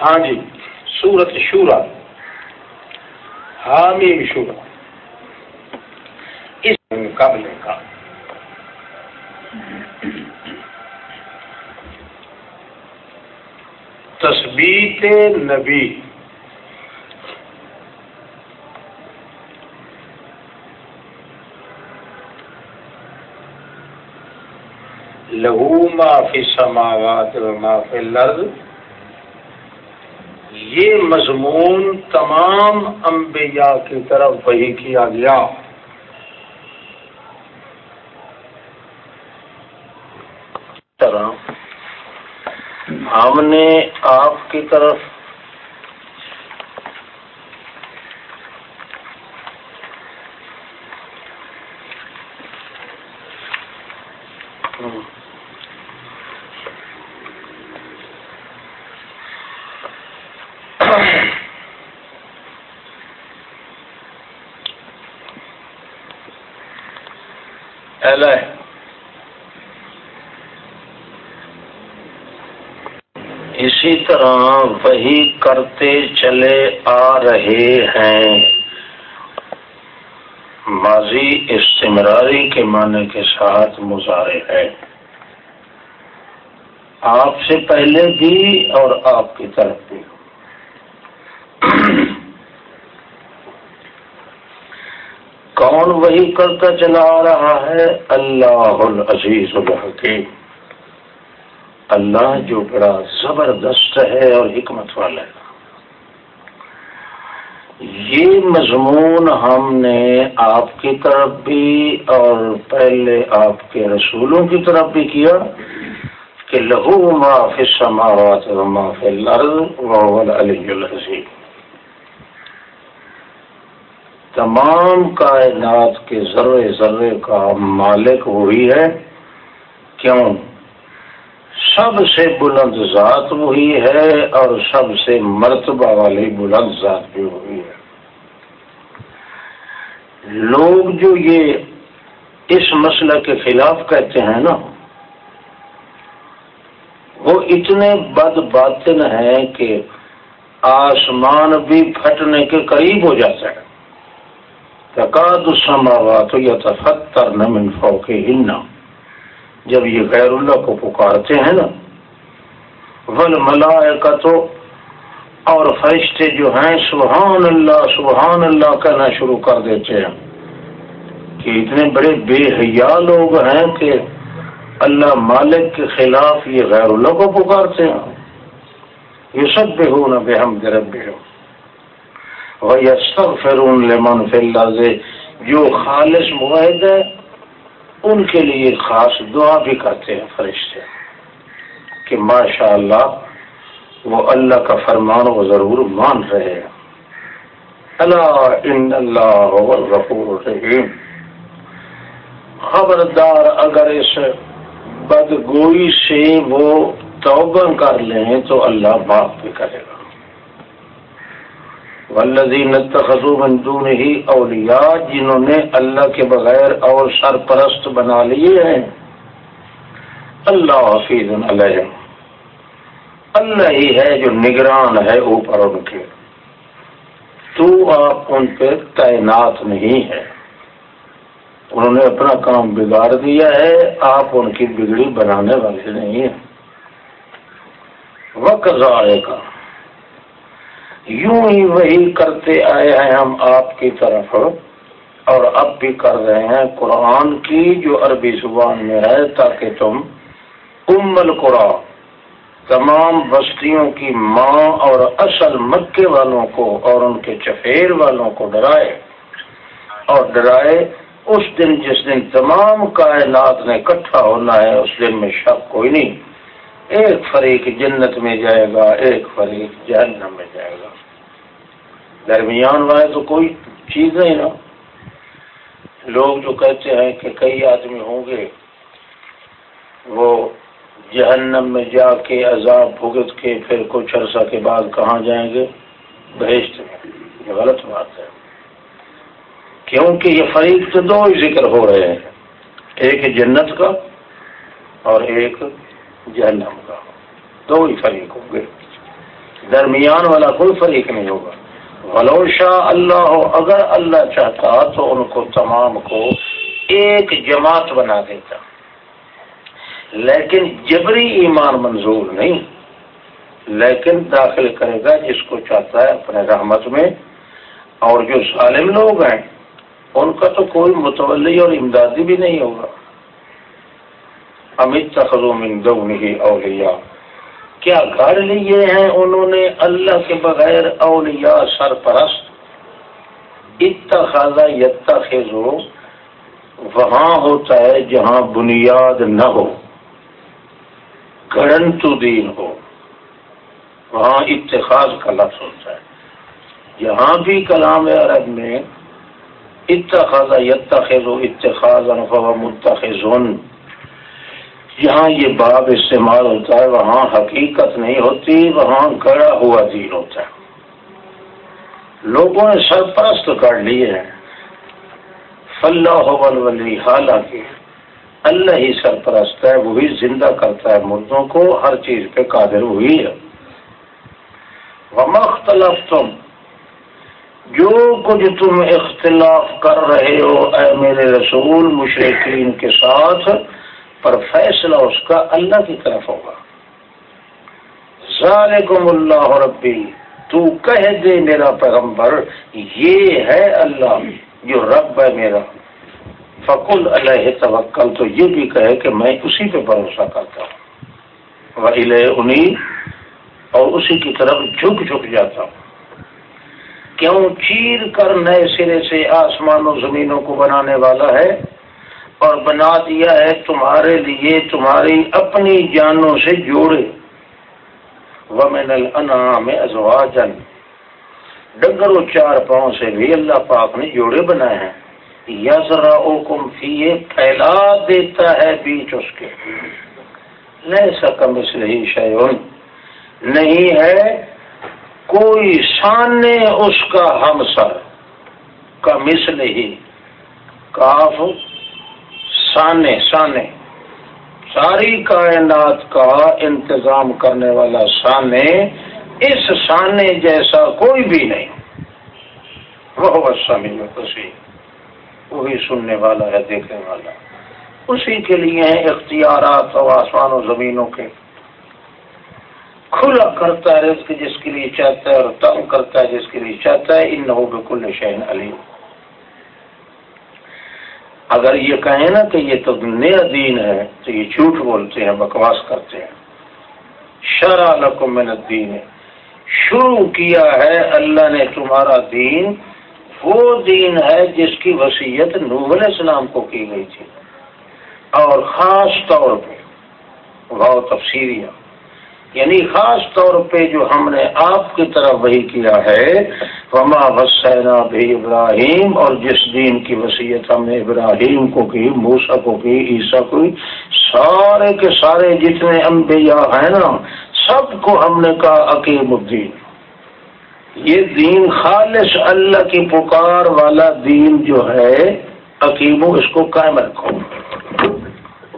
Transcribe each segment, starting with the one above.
ہاں جی سورت شورا۔ حامیم شورا۔ اس مقابلے کا۔ تصبیت نبی۔ لہو ما فی السماوات و ما فی الارض۔ یہ مضمون تمام انبیاء کی طرف وہی کیا گیا۔ طرح ہم نے آپ کی طرف اسی طرح وہی کرتے چلے آ رہے ہیں۔ ماضی استمراری کے معنی کے ساتھ مظاہرے ہے آپ سے پہلے بھی اور آپ کی طرف بھی کون وہی کرتا چلا آ رہا ہے۔ اللہ العزیز الحکیم۔ اللہ جو بڑا زبردست ہے اور حکمت والا ہے۔ یہ مضمون ہم نے آپ کی طرف بھی اور پہلے آپ کے رسولوں کی طرف بھی کیا کہ لہو ما فی السماوات و ما فی الارض وهو العلی العظیم۔ تمام کائنات کے ذرے ذرے کا مالک وہی ہے۔ کیوں؟ سب سے بلند ذات وہی ہے اور سب سے مرتبہ والی بلند ذات بھی وہی ہے۔ لوگ جو یہ اس مسئلہ کے خلاف کہتے ہیں نا، وہ اتنے بد باطن ہیں کہ آسمان بھی پھٹنے کے قریب ہو جاتا ہے۔ تقاد السماوات یتفترن من فوقہن جب یہ غیر اللہ کو پکارتے ہیں نا ول اور فرشتے جو ہیں، سبحان اللہ سبحان اللہ کہنا شروع کر دیتے ہیں کہ اتنے بڑے بے حیا لوگ ہیں کہ اللہ مالک کے خلاف یہ غیر اللہ کو پکارتے ہیں۔ یہ سب بے ہو نہ بے ہم درب بے ہو یہ سب فرون لمن فل جو خالص معاہد ہے، ان کے لیے خاص دعا بھی کرتے ہیں فرشتے۔ کہ ماشاء اللہ وہ اللہ کا فرمان وہ ضرور مان رہے ہیں۔ اللہ ان اللہ الرحیم۔ خبردار، اگر اس بدگوئی سے وہ توبہ کر لیں، تو اللہ معاف بھی کرے گا۔ ولزین من دون ہی اولیاء، جنہوں نے اللہ کے بغیر اور سرپرست بنا لیے ہیں۔ اللہ حفیظ علیہ اللہ ہی ہے جو نگران ہے اوپر ان کے۔ تو آپ ان پہ تعینات نہیں ہے انہوں نے اپنا کام بگاڑ دیا ہے، آپ ان کی بگڑی بنانے والے نہیں ہیں۔ وقت ضائع کا یوں ہی وہی کرتے آئے ہیں ہم آپ کی طرف اور اب بھی کر رہے ہیں قرآن کی جو عربی زبان میں ہے، تاکہ تم ام القرآن تمام بستیوں کی ماں اور اصل مکے والوں کو اور ان کے چفیر والوں کو ڈرائے۔ اور ڈرائے اس دن جس دن تمام کائنات نے اکٹھا ہونا ہے، اس دن میں شک کوئی نہیں۔ ایک فریق جنت میں جائے گا، ایک فریق جہنم میں جائے گا۔ درمیان والے تو کوئی چیز نہیں نا لوگ جو کہتے ہیں کہ کئی آدمی ہوں گے، وہ جہنم میں جا کے عذاب بھگت کے، پھر کچھ عرصہ کے بعد کہاں جائیں گے؟ بہشت میں۔ یہ غلط بات ہے۔ کیونکہ یہ فریق تو دو ہی ذکر ہو رہے ہیں۔ ایک جنت کا اور ایک جہنم کا۔ دو ہی فریق ہوں گے۔ درمیان والا کوئی فریق نہیں ہوگا۔ ولو شاہ اللہ ہو اگر اللہ چاہتا تو ان کو تمام کو ایک جماعت بنا دیتا۔ لیکن جبری ایمان منظور نہیں، لیکن داخل کرے گا جس کو چاہتا ہے اپنے رحمت میں۔ اور جو سالم لوگ ہیں، ان کا تو کوئی متولی اور امدادی بھی نہیں ہوگا۔ امت تخم نہیں اولیاء۔ کیا گھر لیے ہیں انہوں نے اللہ کے بغیر اولیاء سرپرست؟ اتخاذا یتخذو، وہاں ہوتا ہے جہاں بنیاد نہ ہو۔ گڑن تو دین ہو۔ وہاں اتخاذ کا لفظ ہوتا ہے۔ یہاں بھی کلام عرب میں اتخاذ یتخذ اتخاذ انفا متخذن جہاں یہ باب استعمال ہوتا ہے، وہاں حقیقت نہیں ہوتی، وہاں گڑا ہوا دین ہوتا ہے۔ لوگوں نے سرپرست کر لیے ہیں۔ فلاح ولی حالانکہ اللہ ہی سرپرست ہے، وہی زندہ کرتا ہے مردوں کو، ہر چیز پہ قادر ہوئی ہے۔ مختلف تم جو کچھ تم اختلاف کر رہے ہو، اے میرے رسول مشرقین کے ساتھ پر فیصلہ اس کا اللہ کی طرف ہوگا۔ ذالکم اللہ ربی، تو کہہ دے میرا پیغمبر، یہ ہے اللہ جو رب ہے میرا۔ فکل علیہ توکل، تو یہ بھی کہے کہ میں اسی پہ بھروسہ کرتا ہوں۔ انہیں اور اسی کی طرف جھک جھک جاتا ہوں۔ کیوں چیر کر نئے سرے سے آسمان و زمینوں کو بنانے والا ہے؟ اور بنا دیا ہے تمہارے لیے، تمہاری اپنی جانوں سے جوڑے۔ ومن الانعام ازواجن ڈگر و چار پاؤں سے بھی اللہ پاک نے جوڑے بنائے ہیں۔ یزرا کم فیے پھیلا دیتا ہے بیچ اس کے۔ لے سکم اس لیے شیون نہیں ہے کوئی سانے اس کا ہم سر کا مثل ہی کاف۔ سانے سانے۔ ساری کائنات کا انتظام کرنے والا سانے اس سانے جیسا کوئی بھی نہیں۔ وہ سمی میں خوشی وہی سننے والا ہے، دیکھنے والا۔ اسی کے لیے ہیں اختیارات اور آسمان و زمینوں کے۔ کھلا کرتا ہے رزق جس کے لیے چاہتا ہے اور تنگ کرتا ہے جس کے لیے چاہتا ہے۔ ان نو بالکل شہن علی اگر یہ کہیں نا کہ یہ تو نیا دین ہے، تو یہ جھوٹ بولتے ہیں، بکواس کرتے ہیں۔ شرح لکم من الدین۔ شروع کیا ہے اللہ نے تمہارا دین، وہ دین ہے جس کی وسیعت نوح علیہ السلام کو کی گئی تھی۔ اور خاص طور پہ غو تفسیریہ۔ یعنی خاص طور پہ جو ہم نے آپ کی طرف وہی کیا ہے، وما وسینا بھی ابراہیم اور جس دین کی وصیت ہم نے ابراہیم کو کی موسا کو کی، عیسیٰ کو سارے کے سارے جتنے انبیاء ہیں نا، سب کو ہم نے کہا عقیم الدین۔ یہ دین خالص اللہ کی پکار والا دین جو ہے عقیم اس کو قائم رکھو۔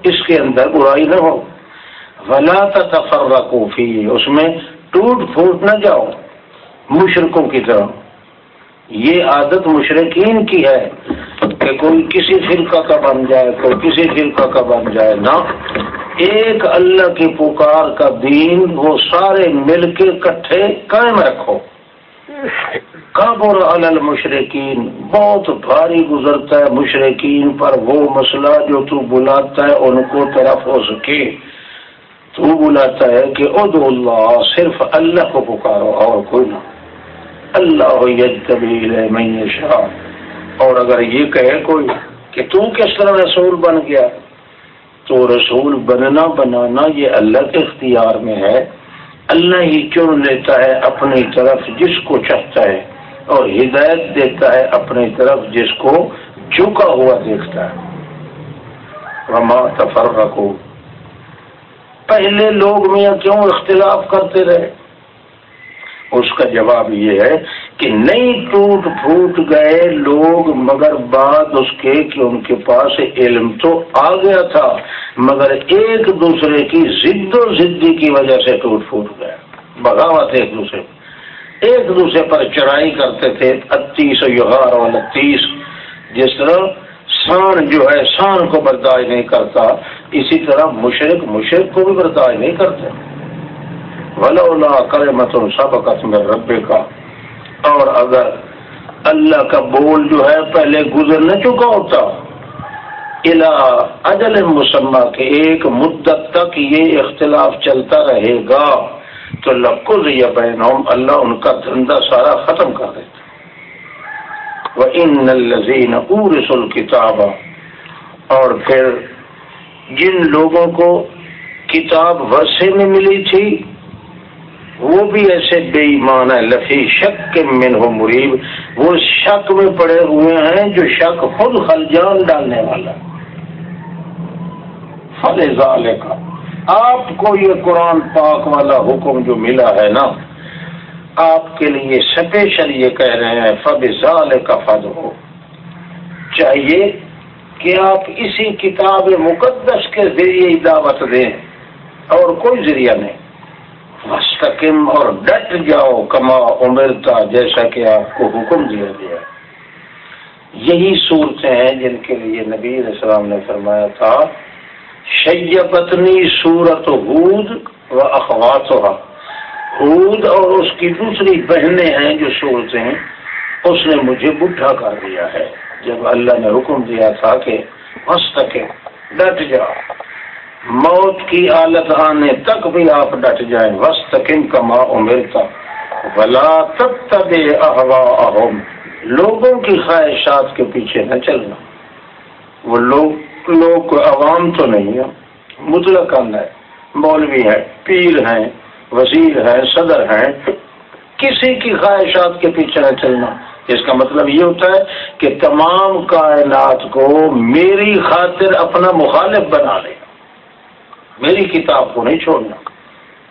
اس کے اندر برائی نہ ہو۔ ولا تفرقوا فی اس میں ٹوٹ پھوٹ نہ جاؤ مشرقوں کی طرح۔ یہ عادت مشرقین کی ہے کہ کوئی کسی فرقہ کا بن جائے، کوئی کسی فرقہ کا بن جائے، نہ۔ ایک اللہ کی پکار کا دین وہ سارے مل کے کٹھے قائم رکھو۔ کابر المشرقین بہت بھاری گزرتا ہے مشرقین پر وہ مسئلہ جو تو بلاتا ہے، ان کو طرف ہو سکے۔ تو بلاتا ہے کہ ادو اللہ صرف اللہ کو پکارو اور کوئی نہ۔ اللہ میں شاہ اور اگر یہ کہے کوئی کہ تو کس طرح رسول بن گیا، تو رسول بننا بنانا یہ اللہ کے اختیار میں ہے۔ اللہ ہی چن لیتا ہے اپنی طرف جس کو چاہتا ہے اور ہدایت دیتا ہے اپنی طرف جس کو جھکا ہوا دیکھتا ہے۔ رما تفر رکھو پہلے لوگ میاں کیوں اختلاف کرتے رہے؟ اس کا جواب یہ ہے کہ نہیں ٹوٹ پھوٹ گئے لوگ، مگر بعد اس کے کہ ان کے پاس علم تو آ گیا تھا، مگر ایک دوسرے کی ضد و ضدی کی وجہ سے ٹوٹ پھوٹ گیا بغاوت ایک دوسرے ایک دوسرے پر چڑھائی کرتے تھے اتیس یوہار اور تیس، جس طرح سان جو ہے، سان کو برداشت نہیں کرتا، اسی طرح مشرق مشرق کو بھی برداشت نہیں کرتے۔ ولولا کرے مت سب قسم ربے کا اور اگر اللہ کا بول جو ہے، پہلے گزر نہ چکا ہوتا۔ الا اجل مسمہ کے ایک مدت تک یہ اختلاف چلتا رہے گا۔ تو لکل یا بہن اللہ ان کا دھندا سارا ختم کر دیتا۔ ان الزین ارسل کتاب اور پھر جن لوگوں کو کتاب ورثے میں ملی تھی، وہ بھی ایسے بے ایمان ہے لفی شک کے من ہو مریب وہ شک میں پڑے ہوئے ہیں جو شک خود خلجان ڈالنے والا۔ فل کا آپ کو یہ قرآن پاک والا حکم جو ملا ہے نا آپ کے لیے اسپیشل یہ کہہ رہے ہیں فب ضال کا فض ہو چاہیے کہ آپ اسی کتاب مقدس کے ذریعے دعوت دیں اور کوئی ذریعہ نہیں۔ مستقم اور ڈٹ جاؤ کما امرتا، جیسا کہ آپ کو حکم دیا گیا۔ یہی صورتیں ہیں جن کے لیے نبی السلام نے فرمایا تھا، شیبتنی صورت حود و اخوات حود اور اس کی دوسری بہنیں ہیں جو صورتیں اس نے مجھے بڈھا کر دیا ہے۔ جب اللہ نے حکم دیا تھا کہ مستقم ڈٹ جاؤ۔ موت کی حالت آنے تک بھی آپ ڈٹ جائیں۔ وسط کم کما امرتا بلا تب تب احوا اہم لوگوں کی خواہشات کے پیچھے نہ چلنا۔ وہ لوگ لوگ عوام تو نہیں ہے مطلق ہے۔ مولوی ہے پیر ہیں۔ وزیر ہے، صدر ہیں، کسی کی خواہشات کے پیچھے نہ چلنا۔ اس کا مطلب یہ ہوتا ہے کہ تمام کائنات کو میری خاطر اپنا مخالف بنا لے۔ میری کتاب کو نہیں چھوڑنا۔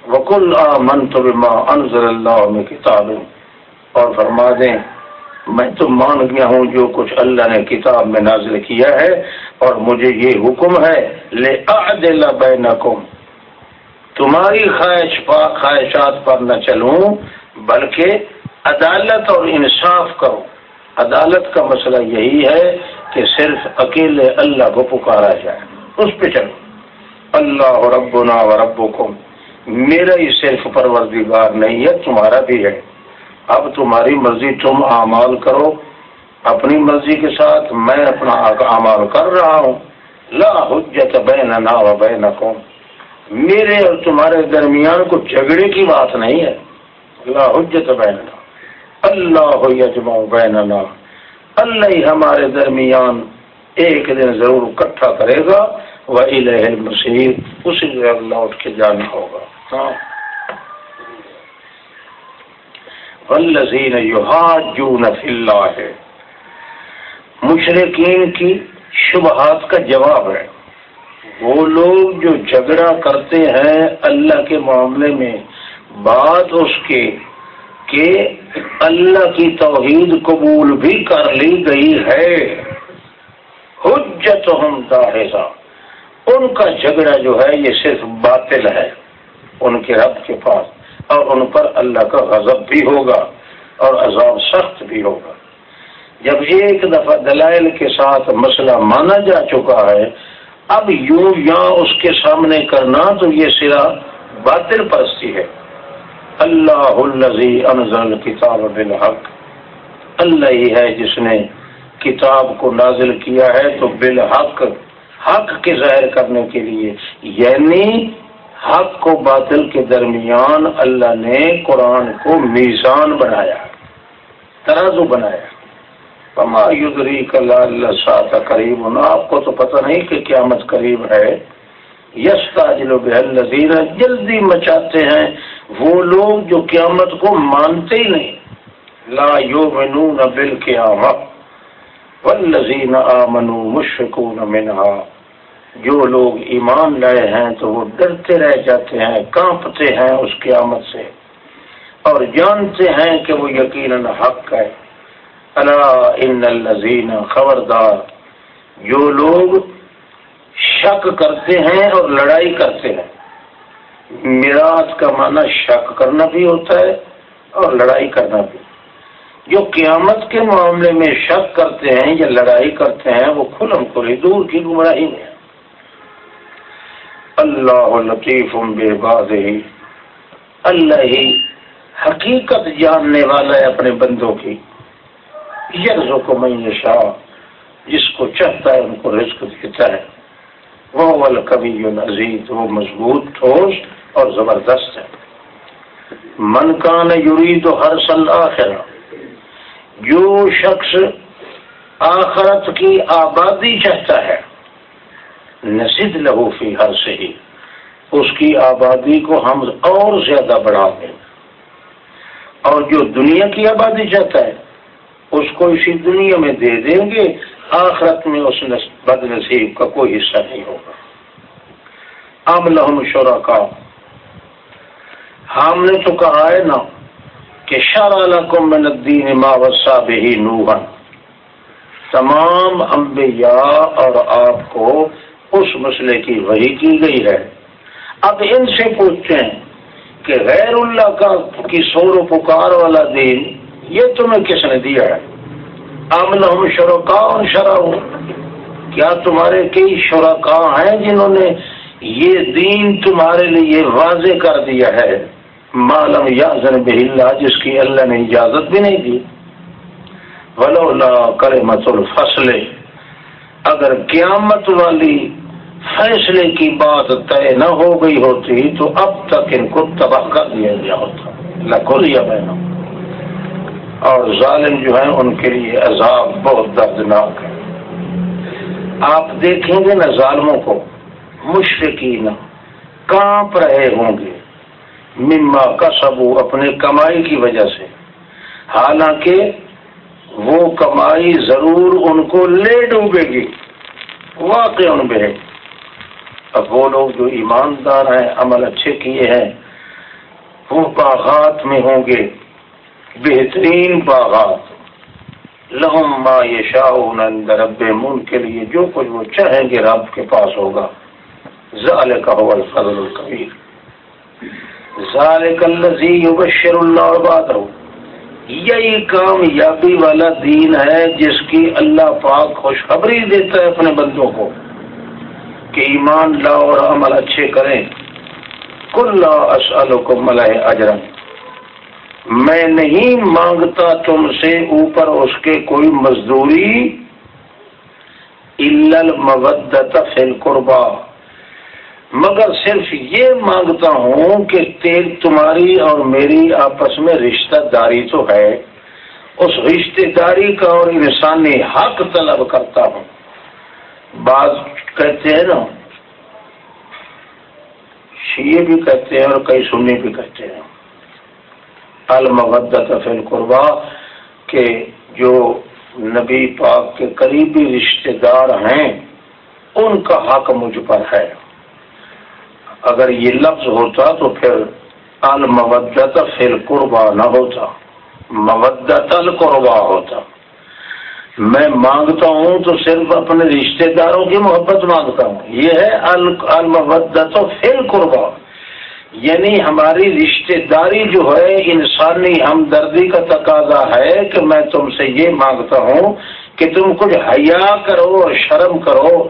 وکل من تو انضر اللہ میں کتاب اور فرما دیں، میں تو مان گیا ہوں جو کچھ اللہ نے کتاب میں نازل کیا ہے، اور مجھے یہ حکم ہے لے آدل بینکم تمہاری خواہش پا خواہشات پر نہ چلوں، بلکہ عدالت اور انصاف کرو عدالت کا مسئلہ یہی ہے کہ صرف اکیلے اللہ کو پکارا جائے۔ اس پہ چلو۔ اللہ ربنا و ربکم۔ میرا ہی صرف پروردگار نہیں ہے، تمہارا بھی ہے۔ اب تمہاری مرضی تم اعمال کرو۔ اپنی مرضی کے ساتھ میں اپنا اعمال کر رہا ہوں۔ لا حجت بیننا و بینکم۔ میرے اور تمہارے درمیان کو جھگڑے کی بات نہیں ہے۔ لا حجت بیننا۔ اللہ یجمع بیننا۔ اللہ ہی ہمارے درمیان ایک دن ضرور اکٹھا کرے گا۔ مسیح اسی جگہ لوٹ کے جانا ہوگا۔ ہاں۔ اللہ۔ ہے مشرقین کی شبہات کا جواب ہے۔ وہ لوگ جو جھگڑا کرتے ہیں اللہ کے معاملے میں، بات اس کے کہ اللہ کی توحید قبول بھی کر لی گئی ہے۔ حجت ہم داحضہ ان کا جھگڑا جو ہے، یہ صرف باطل ہے ان کے رب کے پاس، اور ان پر اللہ کا غضب بھی ہوگا اور عذاب سخت بھی ہوگا۔ جب ایک دفعہ دلائل کے ساتھ مسئلہ مانا جا چکا ہے اب یوں یا اس کے سامنے کرنا تو یہ سرا باطل پرستی ہے۔ اللہ الزی انزل کتاب بالحق۔ اللہ ہی ہے جس نے کتاب کو نازل کیا ہے تو بالحق، حق کے ظاہر کرنے کے لیے۔ یعنی حق کو باطل کے درمیان اللہ نے قرآن کو میزان بنایا، ترازو بنایا۔ پما یدری کل اللہ سات قریب ہونا آپ کو تو پتہ نہیں کہ قیامت قریب ہے۔ یس تاجل بحل جلدی مچاتے ہیں وہ لوگ جو قیامت کو مانتے ہی نہیں۔ لا یو منو نہ بل قیامت والذین آمنوا مشفقون منہا جو لوگ ایمان لائے ہیں تو وہ ڈرتے رہ جاتے ہیں، کانپتے ہیں اس قیامت سے۔ اور جانتے ہیں کہ وہ یقیناً حق ہے۔ ان الزین خبردار جو لوگ شک کرتے ہیں اور لڑائی کرتے ہیں۔ میراث کا معنی شک کرنا بھی ہوتا ہے اور لڑائی کرنا بھی۔ جو قیامت کے معاملے میں شک کرتے ہیں یا لڑائی کرتے ہیں، وہ کھلم کھلی دور کی گمراہی میں۔ اللہ لطیف بے باز اللہ ہی حقیقت جاننے والا ہے اپنے بندوں کی۔ یرزو کو میں جس کو چاہتا ہے ان کو رزق دیتا ہے وہ ول کبھی نزید وہ مضبوط ٹھوس اور زبردست ہے. من کان یوری تو ہر سل آخر جو شخص آخرت کی آبادی چاہتا ہے نصد لہو فی ہر سے ہی اس کی آبادی کو ہم اور زیادہ بڑھا دیں اور جو دنیا کی آبادی چاہتا ہے اس کو اسی دنیا میں دے دیں گے، آخرت میں اس بد نصیب کا کوئی حصہ نہیں ہوگا۔ ام لہم شورا کا ہم نے تو کہا ہے نا کہ شار کو الدین ما وسا بہی نوہن تمام انبیاء اور آپ کو اس مسئلے کی وہی کی گئی ہے۔ اب ان سے پوچھتے ہیں کہ غیر اللہ کا کی سور و پکار والا دین یہ تمہیں کس نے دیا ہے؟ امن ہم شرکا شرا کیا تمہارے کئی شرکا ہیں جنہوں نے یہ دین تمہارے لیے واضح کر دیا ہے؟ معلوم یازن بہلا جس کی اللہ نے اجازت بھی نہیں دی۔ ولولا کرے مت الفصل۔ اگر قیامت والی فیصلے کی بات طے نہ ہو گئی ہوتی تو اب تک ان کو تباہ کر دیا گیا ہوتا۔ لکھو لیا میں اور ظالم جو ہیں ان کے لیے عذاب بہت دردناک ہے۔ آپ دیکھیں گے نا ظالموں کو مشرقین کانپ رہے ہوں گے۔ مما کا سبو اپنے کمائی کی وجہ سے۔ حالانکہ وہ کمائی ضرور ان کو لے ڈوبے گی۔ واقع ان بے اب وہ لوگ جو ایماندار ہیں، عمل اچھے کیے ہیں، وہ باغات میں ہوں گے۔ بہترین باغات لہم ما یشاؤن عند ربهم ان کے لیے جو کچھ وہ چاہیں گے رب کے پاس ہوگا۔ ذالک هو الفضل الكبیر۔ ذالک الذی یبشر اللہ عبادہ یہی کامیابی والا دین ہے جس کی اللہ پاک خوشخبری دیتا ہے اپنے بندوں کو کہ ایمان لا اور عمل اچھے کریں۔ کل اسألکم ملہ اجرن میں نہیں مانگتا تم سے اوپر اس کے کوئی مزدوری المودت فی القربا مگر صرف یہ مانگتا ہوں کہ تیل تمہاری اور میری آپس میں رشتہ داری تو ہے۔ اس رشتہ داری کا اور انسانی حق طلب کرتا ہوں۔ بعض کہتے ہیں نا، شیعہ بھی کہتے ہیں اور کئی سنی بھی کہتے ہیں۔ المودت فی القربا کہ جو نبی پاک کے قریبی رشتہ دار ہیں، ان کا حق مجھ پر ہے۔ اگر یہ لفظ ہوتا تو پھر المودت فی القربا نہ ہوتا مودت القربا ہوتا۔ میں مانگتا ہوں تو صرف اپنے رشتہ داروں کی محبت مانگتا ہوں۔ یہ ہے المودت فی القربا یعنی ہماری رشتہ داری جو ہے، انسانی ہمدردی کا تقاضا ہے کہ میں تم سے یہ مانگتا ہوں کہ تم کچھ حیا کرو اور شرم کرو۔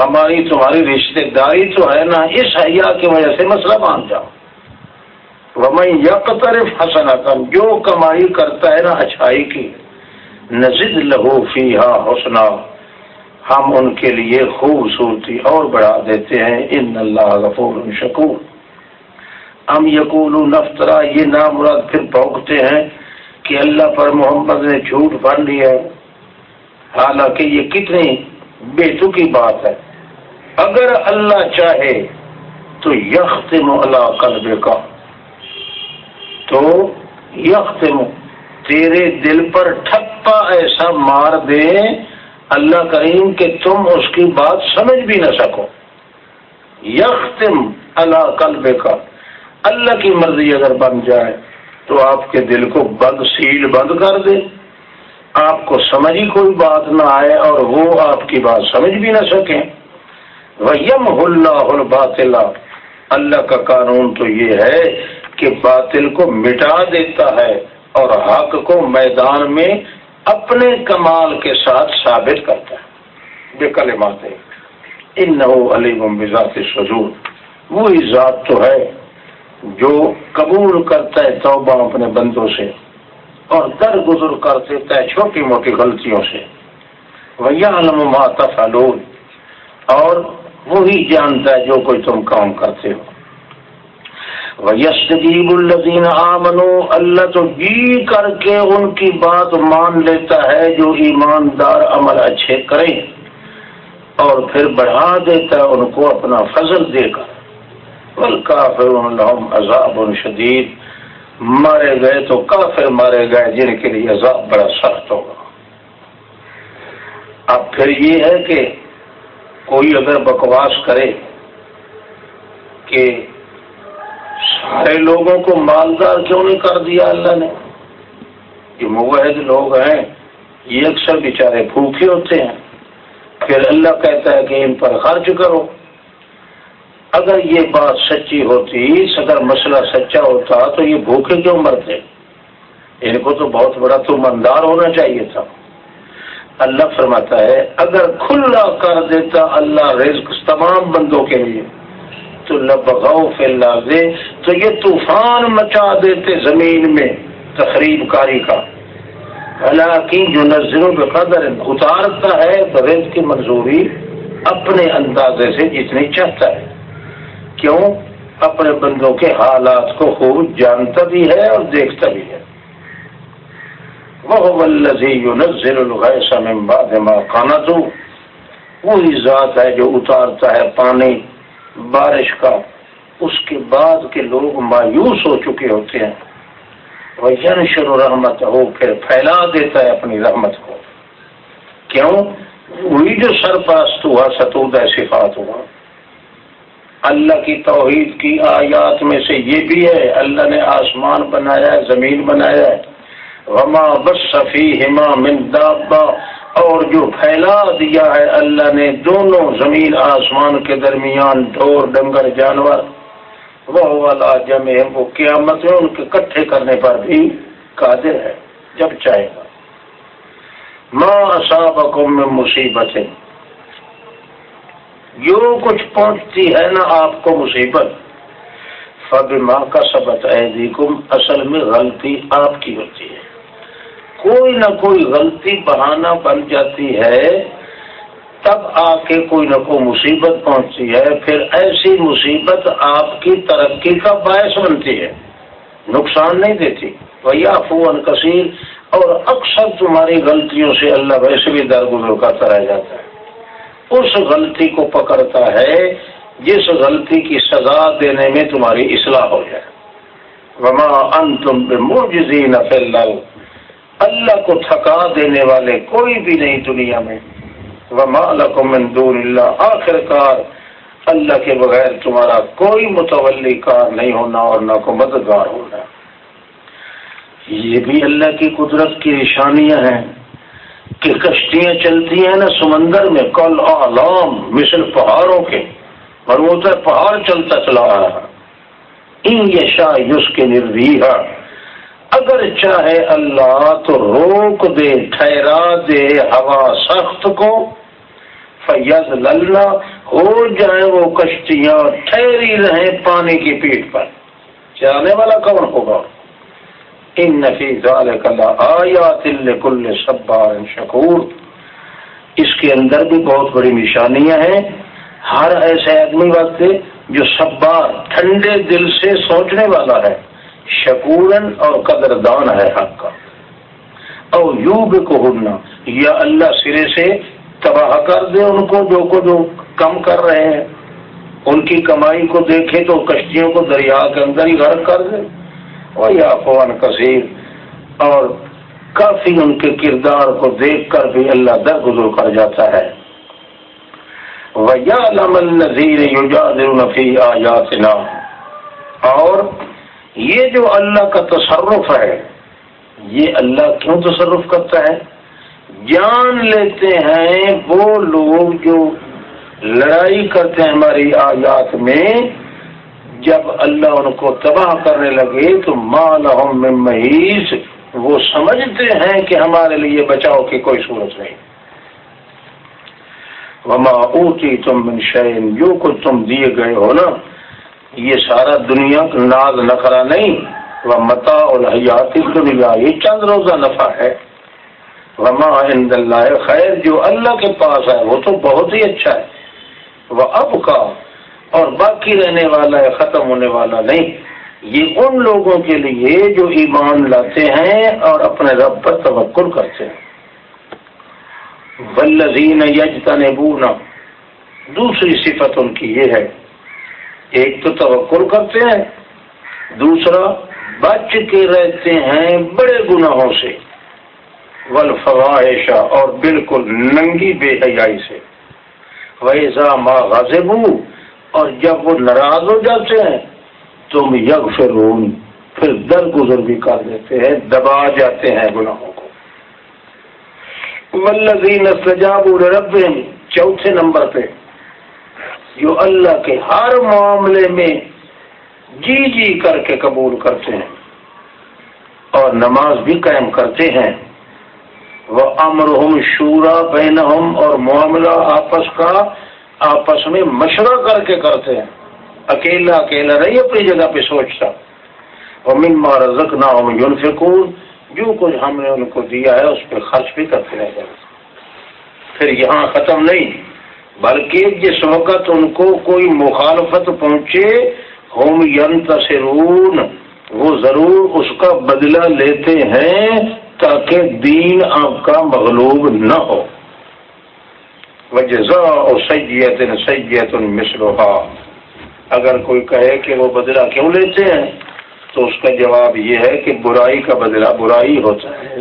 ہماری تمہاری رشتہ داری تو ہے نا، اس حیا کی وجہ سے مسئلہ مان جاؤ۔ وہ میں یک طرف حسنا جو کمائی کرتا ہے نا اچھائی کی، نزد لہو فی حسنا۔ ہم ان کے لیے خوبصورتی اور بڑھا دیتے ہیں۔ ان اللہ غفور شکور ہم یقول نفترا، یہ نام مراد پھر بھوکتے ہیں کہ اللہ پر محمد نے جھوٹ بھر لیا حالانکہ یہ کتنی بے کی بات ہے۔ اگر اللہ چاہے تو یختم اللہ قلب کا تو یختم، تیرے دل پر ٹھپا ایسا مار دے۔ اللہ کریم کہ تم اس کی بات سمجھ بھی نہ سکو۔ یختم اللہ قلب کا اللہ کی مرضی اگر بن جائے تو آپ کے دل کو بند سیل بند کر دے۔ آپ کو سمجھ ہی کوئی بات نہ آئے اور وہ آپ کی بات سمجھ بھی نہ سکیں وہ یم اللہ اللہ کا قانون تو یہ ہے کہ باطل کو مٹا دیتا ہے اور حق کو میدان میں اپنے کمال کے ساتھ ثابت کرتا ہے۔ بے کلمات ان نو علی بذات سجور وہی ذات تو ہے۔ جو قبول کرتا ہے توبہ اپنے بندوں سے اور در گزر کر دیتا ہے چھوٹی موٹی غلطیوں سے۔ وہ تفعلون۔ اور وہی جانتا ہے جو کوئی تم کام کرتے ہو۔ یشدیب الدین آمنو اللہ تو جی کر کے ان کی بات مان لیتا ہے جو ایماندار عمل اچھے کریں۔ اور پھر بڑھا دیتا ہے ان کو اپنا فضل دے کر۔ کافر عذاب شدید۔ مارے گئے تو کافر مارے گئے، جن کے لیے عذاب بڑا سخت ہوگا۔ اب پھر یہ ہے کہ کوئی اگر بکواس کرے کہ سارے لوگوں کو مالدار کیوں نہیں کر دیا اللہ نے؟ یہ مبحد لوگ ہیں، یہ اکثر بیچارے بھوکے ہوتے ہیں۔ پھر اللہ کہتا ہے کہ ان پر خرچ کرو۔ اگر یہ بات سچی ہوتی، اگر مسئلہ سچا ہوتا تو یہ بھوکے کیوں مرتے؟ ان کو تو بہت بڑا تو مندار ہونا چاہیے تھا۔ اللہ فرماتا ہے، اگر کھلا کر دیتا اللہ رزق تمام بندوں کے لیے، تو لبغاؤ فیلا دے تو یہ طوفان مچا دیتے زمین میں تقریب کاری کا۔ حالانکہ جو نظروں کے قدر اتارتا ہے بغیر کی منظوری اپنے اندازے سے جتنی چاہتا ہے۔ کیوں؟ اپنے بندوں کے حالات کو خوب جانتا بھی ہے اور دیکھتا بھی ہے۔ وہ نزل الغیث من بعد ما قانتو وہی ذات ہے جو اتارتا ہے پانی، بارش کا۔ اس کے بعد کے لوگ مایوس ہو چکے ہوتے ہیں۔ وہ ینشر رحمت ہو پھر پھیلا دیتا ہے اپنی رحمت کو۔ کیوں؟ وہی جو سرپرست ہوا ستود صفات ہوا۔ اللہ کی توحید کی آیات میں سے یہ بھی ہے، اللہ نے آسمان بنایا ہے زمین بنایا۔ ہے وما بس صفی ہما دابا اور جو پھیلا دیا ہے، اللہ نے دونوں زمین آسمان کے درمیان ڈور ڈنگر جانور۔ وہ والا جمع وہ قیامت میں ان کے کٹھے کرنے پر بھی قادر ہے، جب چاہے گا۔ ماں اصابکم میں مصیبتیں جو کچھ پہنچتی ہے نا آپ کو مصیبت۔ فب ماں کا سبق اصل میں غلطی آپ کی ہوتی ہے۔ کوئی نہ کوئی غلطی بہانہ بن جاتی ہے، تب آ کے کوئی نہ کوئی مصیبت پہنچتی ہے۔ پھر ایسی مصیبت آپ کی ترقی کا باعث بنتی ہے۔ نقصان نہیں دیتی۔ وہی افوان کثیر اور اکثر تمہاری غلطیوں سے اللہ ویسے بھی درگزر کرتا رہ جاتا ہے۔ اس غلطی کو پکڑتا ہے جس غلطی کی سزا دینے میں تمہاری اصلاح ہو جائے۔ وما ان تم اللہ کو تھکا دینے والے کوئی بھی نہیں دنیا میں۔ وما من دون اللہ آخر کار، اللہ کے بغیر تمہارا کوئی متولی کار نہیں ہونا اور نہ کو مددگار ہونا۔ یہ بھی اللہ کی قدرت کی نشانیاں ہیں۔ کہ کشتیاں چلتی ہیں نا سمندر میں، کل آلام مثل پہاڑوں کے۔ اور وہ تو پہاڑ چلتا چلا رہا۔ ان یشا یوس کے نرا اگر چاہے اللہ تو روک دے، ٹھہرا دے ہوا سخت کو۔ فیض للنا ہو جائے وہ کشتیاں، ٹھہری رہیں پانی کی پیٹ پر۔ جانے والا کون ہوگا؟ ان نفیز آیات کل صبار شکور اس کے اندر بھی بہت بڑی نشانیاں ہیں۔ ہر ایسے آدمی وقت جو صبار، ٹھنڈے دل سے سوچنے والا ہے شکورن اور قدردان ہے حق کا۔ اور یو کو یا اللہ سرے سے تباہ کر دے ان کو جو کو جو کم کر رہے ہیں۔ ان کی کمائی کو دیکھے تو کشتیوں کو دریا کے اندر ہی غرق کر دے۔ افوان کثیر اور کافی ان کے کردار کو دیکھ کر بھی اللہ درگزر کر جاتا ہے۔ اور یہ جو اللہ کا تصرف ہے، یہ اللہ کیوں تصرف کرتا ہے؟ جان لیتے ہیں وہ لوگ جو لڑائی کرتے ہیں ہماری آیات میں۔ جب اللہ ان کو تباہ کرنے لگے تو مالحم میں محیث وہ سمجھتے ہیں کہ ہمارے لیے بچاؤ کی کوئی صورت نہیں۔ وما اوتی تم من شعین جو کچھ تم دیے گئے ہو نا، یہ سارا دنیا کا ناز نخرا نہیں۔ وہ متا اور حیاتی دنیا یہ چند روزہ نفع ہے۔ وما عند اللہ خیر جو اللہ کے پاس ہے، وہ تو بہت ہی اچھا ہے۔ وہ اب کا اور باقی رہنے والا ہے، ختم ہونے والا نہیں۔ یہ ان لوگوں کے لیے جو ایمان لاتے ہیں اور اپنے رب پر توکل کرتے ہیں۔ ولزین یجتنبون۔ دوسری صفت ان کی یہ ہے۔ ایک تو توکل کرتے ہیں، دوسرا بچ کے رہتے ہیں بڑے گناہوں سے۔ ولفوائشہ اور بالکل ننگی بے حیائی سے۔ ویزا ما غازب اور جب وہ ناراض ہو جاتے ہیں تم یگ فرون پھر در گزر بھی کر دیتے ہیں، دبا جاتے ہیں گناہوں کو۔ ولزین سجاب رب چوتھے نمبر پہ۔ جو اللہ کے ہر معاملے میں جی جی کر کے قبول کرتے ہیں اور نماز بھی قائم کرتے ہیں وہ امر ہم شورا بین اور معاملہ آپس کا آپس میں مشورہ کر کے کرتے ہیں۔ اکیلا اکیلا رہی اپنی جگہ پہ سوچتا۔ وہ مما رزق نہ ہو یونفکون جو کچھ ہم نے ان کو دیا ہے، اس پہ خرچ بھی کرتے رہ پھر یہاں ختم نہیں، بلکہ جس وقت ان کو کوئی مخالفت پہنچے ہوم ینتصرون وہ ضرور اس کا بدلہ لیتے ہیں تاکہ دین آپ کا مغلوب نہ ہو۔ وجزا اور سیت سید مسلوحا اگر کوئی کہے کہ وہ بدلہ کیوں لیتے ہیں، تو اس کا جواب یہ ہے کہ برائی کا بدلہ برائی ہوتا ہے،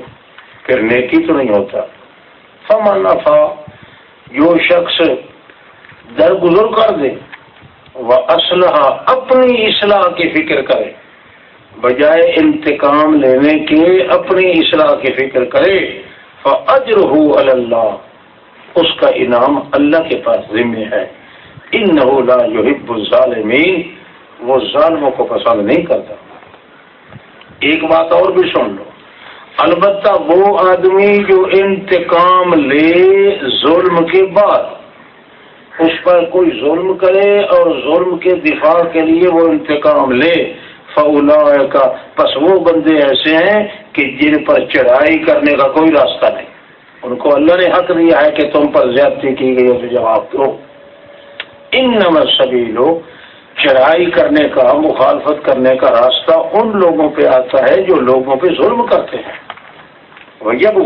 پھر نیکی تو نہیں ہوتا۔ فما نفا، جو شخص درگزر کر دے وہ اسلحہ اپنی اصلاح کی فکر کرے۔ بجائے انتقام لینے کے، اپنی اصلاح کی فکر کرے۔ فجر ہو اللہ اس کا انعام اللہ کے پاس ذمہ ہے۔ ان لا یحب الظالمین۔ وہ ظالموں کو پسند نہیں کرتا۔ ایک بات اور بھی سن لو۔ البتہ وہ آدمی جو انتقام لے ظلم کے بعد، اس پر کوئی ظلم کرے اور ظلم کے دفاع کے لیے وہ انتقام لے فولا کا پس وہ بندے ایسے ہیں کہ جن پر چڑھائی کرنے کا کوئی راستہ نہیں۔ ان کو اللہ نے حق دیا ہے کہ تم پر زیادتی کی گئی تو جواب دو۔ ان نمبر سبھی لوگ چڑھائی کرنے کا، مخالفت کرنے کا راستہ ان لوگوں پہ آتا ہے جو لوگوں پہ ظلم کرتے ہیں۔ جب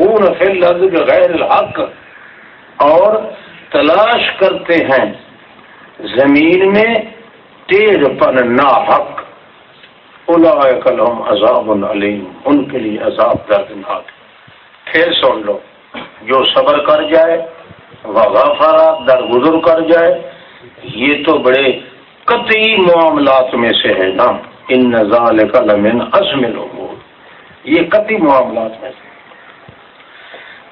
غیر الحق، اور تلاش کرتے ہیں زمین میں تیز پن نا حق عذاب علیم، ان کے لیے عذاب دردناک۔ پھر سن لو۔ جو صبر کر جائے، وہ درگزر کر جائے، یہ تو بڑے قطعی معاملات میں سے ہے نا۔ ان نظال کا لمن ازم یہ قطعی معاملات میں سے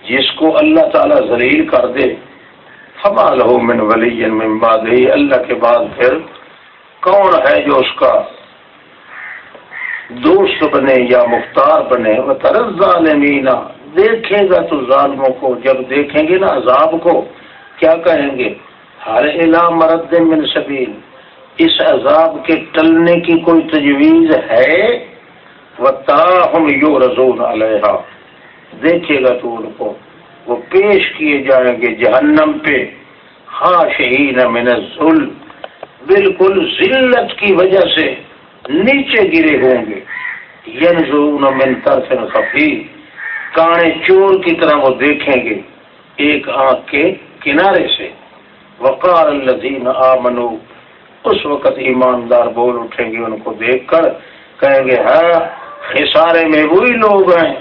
جس کو اللہ تعالیٰ ذلیل کر دے، فما لہو من ولی من بعد اللہ کے بعد پھر کون ہے جو اس کا دوست بنے یا مختار بنے؟ وہ طرز ظالمین دیکھے گا تو ظالموں کو، جب دیکھیں گے نا عذاب کو، کیا کہیں گے؟ ہر الا مرد من سبیل اس عذاب کے ٹلنے کی کوئی تجویز ہے؟ تاہم یو رضون علیہ دیکھے گا تو ان کو۔ وہ پیش کیے جائیں گے جہنم پہ۔ ہاں شہین من ظلم بالکل ذلت کی وجہ سے نیچے گرے ہوں گے۔ ینظرون من طرف خفی کانے چور کی طرح وہ دیکھیں گے ایک آنکھ کے کنارے سے۔ وقار الذین آمنو اس وقت ایماندار بول اٹھیں گے ان کو دیکھ کر، کہیں گے ہاں خسارے میں وہی لوگ ہیں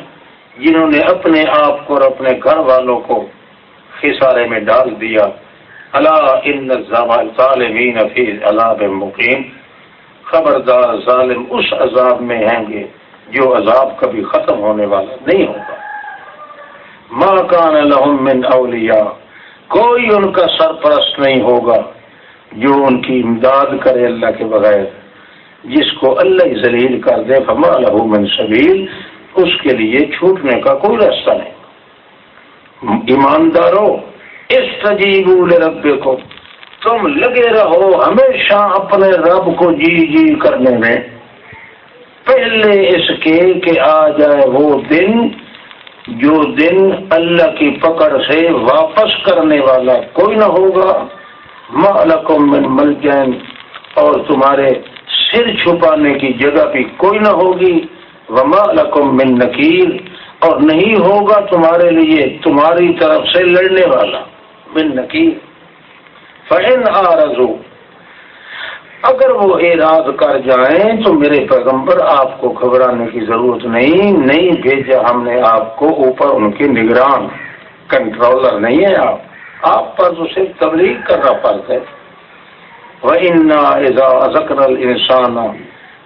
جنہوں نے اپنے آپ کو اور اپنے گھر والوں کو خسارے میں ڈال دیا۔ اللہ ان ظالمین فی عذاب مقیم۔ خبردار ظالم اس عذاب میں ہیں گے جو عذاب کبھی ختم ہونے والا نہیں ہوگا۔ ما کان لهم من اولیاء، کوئی ان کا سرپرست نہیں ہوگا جو ان کی امداد کرے اللہ کے بغیر۔ جس کو اللہ ذلیل کر دے، فما لہو من سبیل، اس کے لیے چھوٹنے کا کوئی راستہ نہیں۔ ایمانداروں اس تجیب رب کو تم لگے رہو ہمیشہ اپنے رب کو جی جی کرنے میں۔ پہلے اس کے کہ آ جائے وہ دن جو دن اللہ کی پکڑ سے واپس کرنے والا کوئی نہ ہوگا مالکم من ملکین اور تمہارے سر چھپانے کی جگہ بھی کوئی نہ ہوگی، وما لکم من نکیر، اور نہیں ہوگا تمہارے لیے تمہاری طرف سے لڑنے والا، من نکیر۔ فہن آرزو اگر وہ اراد کر جائیں تو میرے پیغمبر آپ کو گھبرانے کی ضرورت نہیں نہیں بھیجا ہم نے آپ کو اوپر ان کے نگران، کنٹرولر نہیں ہے آپ۔ آپ پر تو صرف تبلیغ کرنا پڑتا ہے۔ وہ ذکر انسان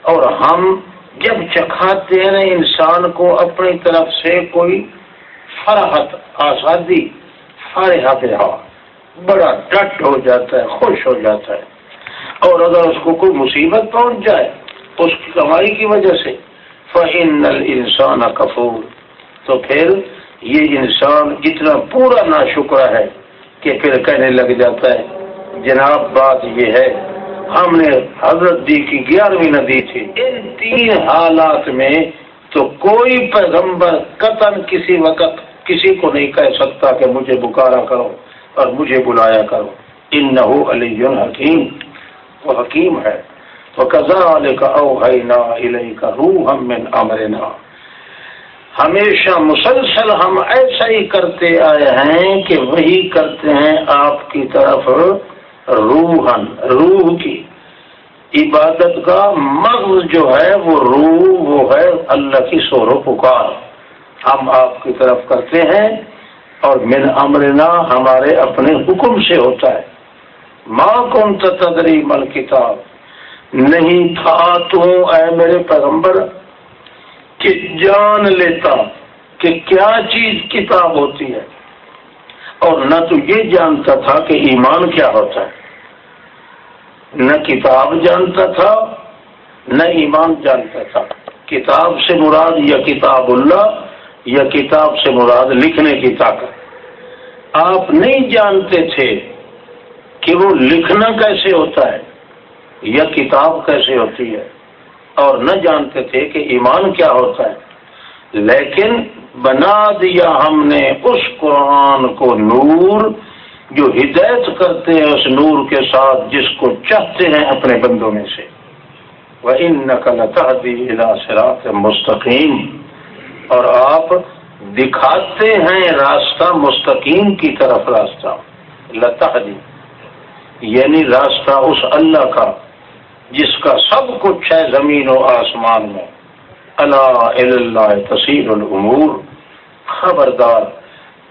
اور ہم جب چکھاتے ہیں انسان کو اپنی طرف سے کوئی فرحت، آزادی، فرحت بڑا ڈٹ ہو جاتا ہے، خوش ہو جاتا ہے۔ اور اگر اس کو کوئی مصیبت پہنچ جائے اس کی کمائی کی وجہ سے فہن نل انسان کفور۔ تو پھر یہ انسان اتنا پورا نا شکر ہے کہ پھر کہنے لگ جاتا ہے، جناب بات یہ ہے، ہم نے حضرت دی کی گیارہویں ندی تھی۔ ان تین حالات میں تو کوئی پیغمبر قطن کسی وقت کسی کو نہیں کہہ سکتا کہ مجھے بکارا کرو اور مجھے بلایا کرو۔ ان نہ علی حکیم وہ حکیم ہے۔ وہ کزال کا کا روح ہم امرنا ہمیشہ مسلسل ہم ایسا ہی کرتے آئے ہیں کہ وہی کرتے ہیں آپ کی طرف روحن روح کی عبادت کا مغز جو ہے وہ روح، وہ ہے اللہ کی سور و پکار۔ ہم آپ کی طرف کرتے ہیں اور من امرنا ہمارے اپنے حکم سے ہوتا ہے۔ ماں کون تدری مل کتاب نہیں تھا تو اے میرے پیغمبر، کہ جان لیتا کہ کیا چیز کتاب ہوتی ہے۔ اور نہ تو یہ جانتا تھا کہ ایمان کیا ہوتا ہے۔ نہ کتاب جانتا تھا، نہ ایمان جانتا تھا۔ کتاب سے مراد یا کتاب اللہ، یا کتاب سے مراد لکھنے کی طاقت۔ آپ نہیں جانتے تھے کہ وہ لکھنا کیسے ہوتا ہے یا کتاب کیسے ہوتی ہے اور نہ جانتے تھے کہ ایمان کیا ہوتا ہے۔ لیکن بنا دیا ہم نے اس قرآن کو نور جو ہدایت کرتے ہیں، اس نور کے ساتھ جس کو چاہتے ہیں اپنے بندوں میں سے۔ وہ ان نقل تحدی سرات مستقیم اور آپ دکھاتے ہیں راستہ مستقیم کی طرف راستہ۔ لتحدی یعنی راستہ اس اللہ کا جس کا سب کچھ ہے زمین و آسمان میں۔ اللہ اللہ تصیر العمور خبردار،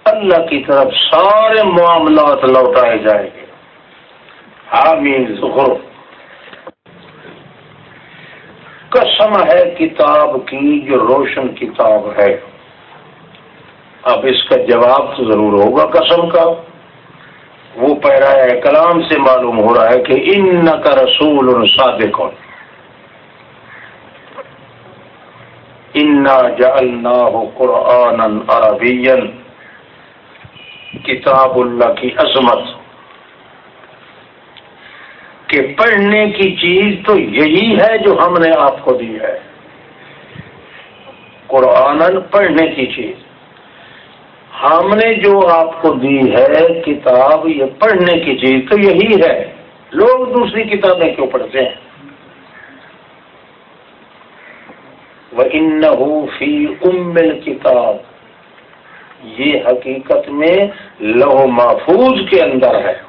اللہ کی طرف سارے معاملات لوٹائے جائیں گے۔ حامد ظہر قسم ہے کتاب کی جو روشن کتاب ہے۔ اب اس کا جواب تو ضرور ہوگا قسم کا۔ وہ پیرا کلام سے معلوم ہو رہا ہے کہ ان کا رسول صادق۔ انا جلنا قرآن عربی کتاب اللہ کی عظمت۔ کہ پڑھنے کی چیز تو یہی ہے جو ہم نے آپ کو دی ہے۔ قرآن پڑھنے کی چیز۔ ہم نے جو آپ کو دی ہے کتاب، یہ پڑھنے کی چیز تو یہی ہے۔ لوگ دوسری کتابیں کیوں پڑھتے ہیں؟ وہ فِي فی امل کتاب یہ حقیقت میں لہو محفوظ کے اندر ہے۔